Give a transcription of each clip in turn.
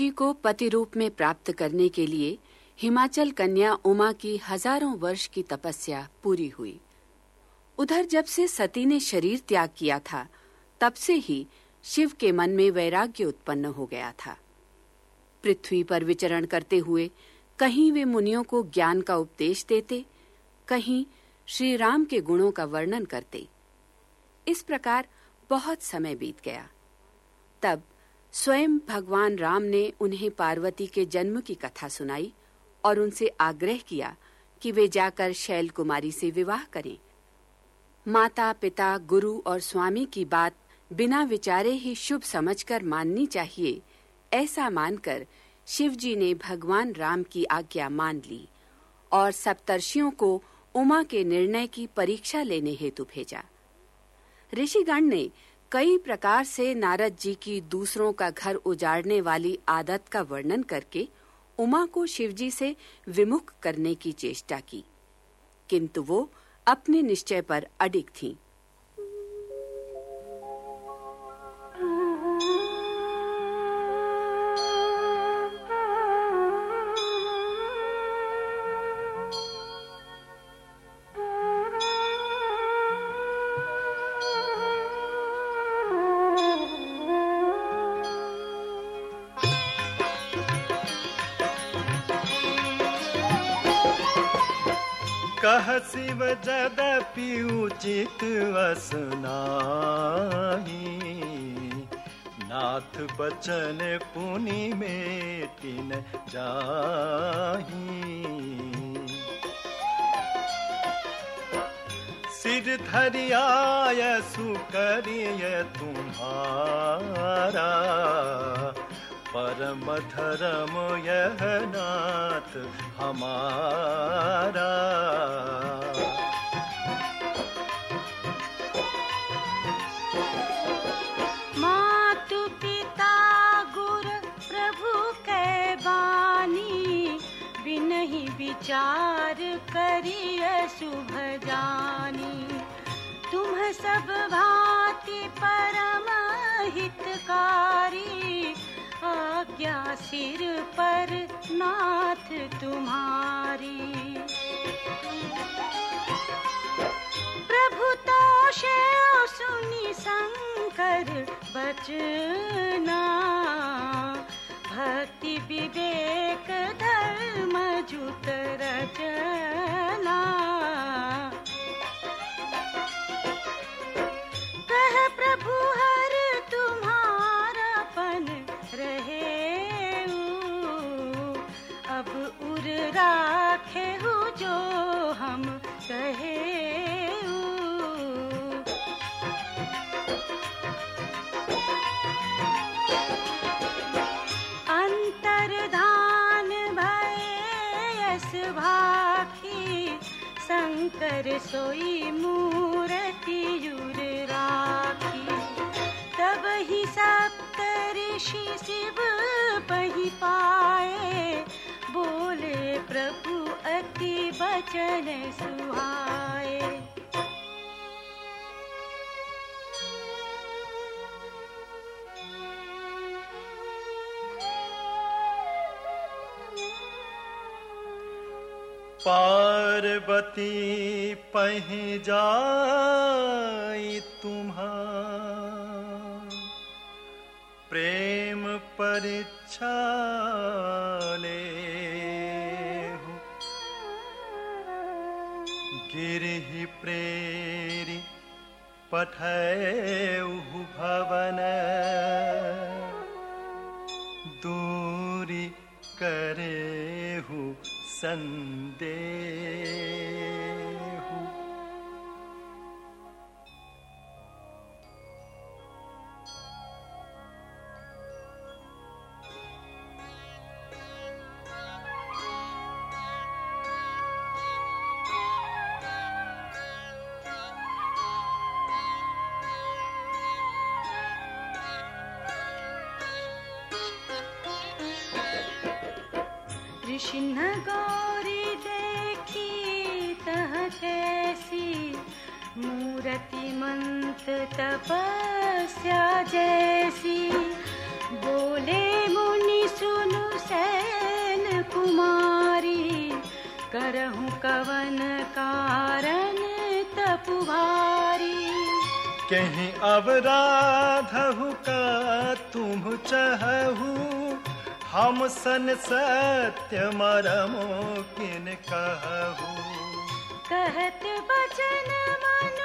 जी को पति रूप में प्राप्त करने के लिए हिमाचल कन्या उमा की हज़ारों वर्ष की तपस्या पूरी हुई। उधर जब से सती ने शरीर त्याग किया था, तब से ही शिव के मन में वैराग्य उत्पन्न हो गया था। पृथ्वी पर विचरण करते हुए कहीं वे मुनियों को ज्ञान का उपदेश देते, कहीं श्री राम के गुणों का वर्णन करते। इस प्रकार बहुत समय बीत गया। तब स्वयं भगवान राम ने उन्हें पार्वती के जन्म की कथा सुनाई और उनसे आग्रह किया कि वे जाकर शैल कुमारी से विवाह करें। माता, पिता, गुरु और स्वामी की बात बिना विचारे ही शुभ समझकर माननी चाहिए, ऐसा मानकर शिवजी ने भगवान राम की आज्ञा मान ली और सप्तर्षियों को उमा के निर्णय की परीक्षा लेने हेतु भेजा। ऋषिगण ने कई प्रकार से नारद जी की दूसरों का घर उजाड़ने वाली आदत का वर्णन करके उमा को शिवजी से विमुख करने की चेष्टा की किंतु वो अपने निश्चय पर अडिग थीं। कह शिव जदपि उचित असनाही नाथ बचन पुनि मेटिन जाही। सिर धरियाय सुकरिय तुम्हारा परम धर्म यह नाथ हमारा। पिता गुर के बानी विचार करिय शुभ जानी। तुम सब भांति परम हितकारी आज्ञा सिर पर नाथ तुम्हारी। प्रभु तो सुनी शंकर बचना भक्ति विवेक भाखी, शंकर सोई मूर्ति युर राखी। तब ही सप्त ऋषि शिव पही पाए, बोले प्रभु अति बचन सुहाए। पार्वती पही जाई तुम्हार। प्रेम परीक्षा ले गिरहि प्रेरी पठैहु भवन। सन्धुः गा तपस्या जैसी। बोले मुनि सुनु सैन कुमारी करहूँ कवन कारण तपुभारी कहीं अवराधहु का तुम चहु हम सन सत्य मरमो किन कहू कहत बचन मनुअति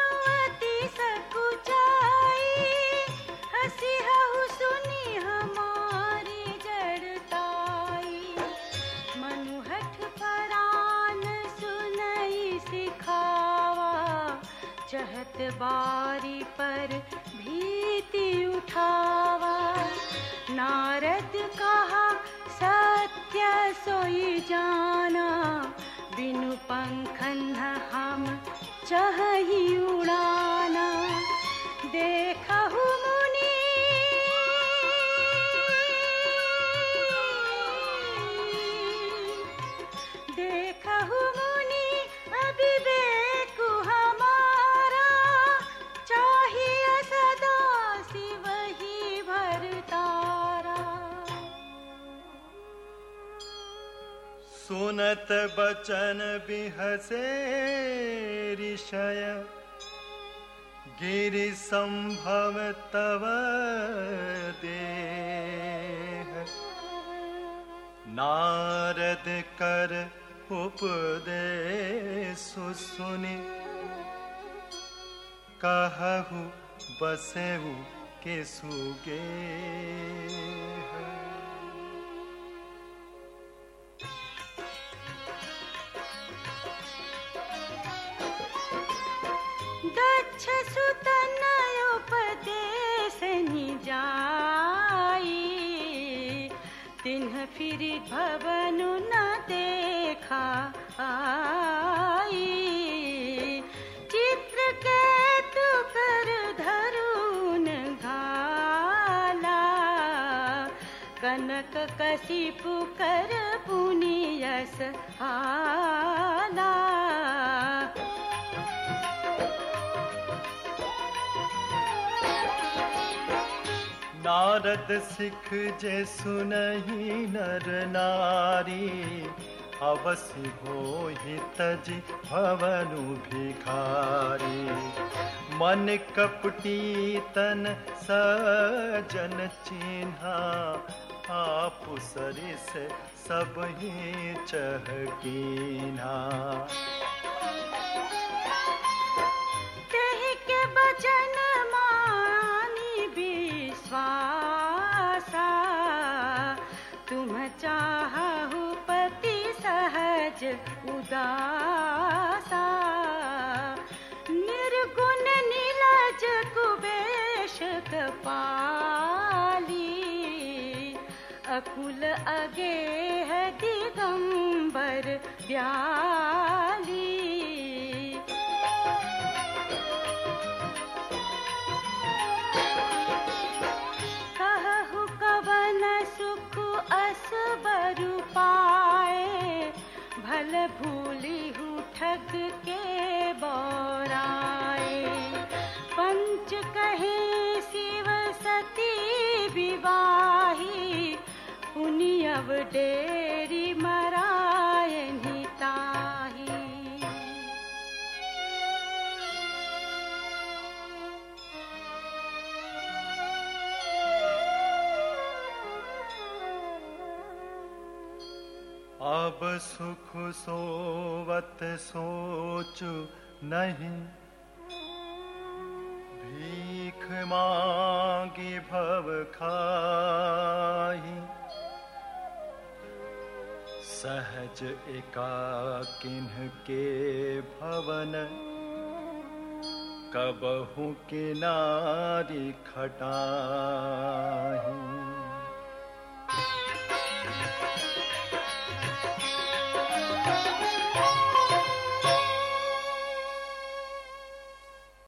बारी पर भीति उठावा। नारद कहा सत्य सोई जाना। बिनु पंखन हम चही सुनत बचन बिहसे ऋषय। गिरि संभव तव देह। नारद कर उपदेश सुनि। कहु बसेहु के सुगे दक्ष सुतनयोपदेश निजाई तिन्ह फिर भवनु न देखा आई। चित्र केतु कर धरुन घाला। कनक कशिपु कर पुनियस हाला नारद सिख जे सुनहि नर नारी। अवश्य हो तज भवनु भिखारी। मन कपटी तन सजन चिन्हा, आप सरिस सब ही चहकीना सहज उदासा। निर्गुण नीलज कुबेश पाली अकुल अगे है दिगंबर ब्याली ताही अब सुख सोवत सोच नहीं। भीख मांगी भव खाही सहज एकाकिन्ह के भवन। कबहू किनारी खटाही।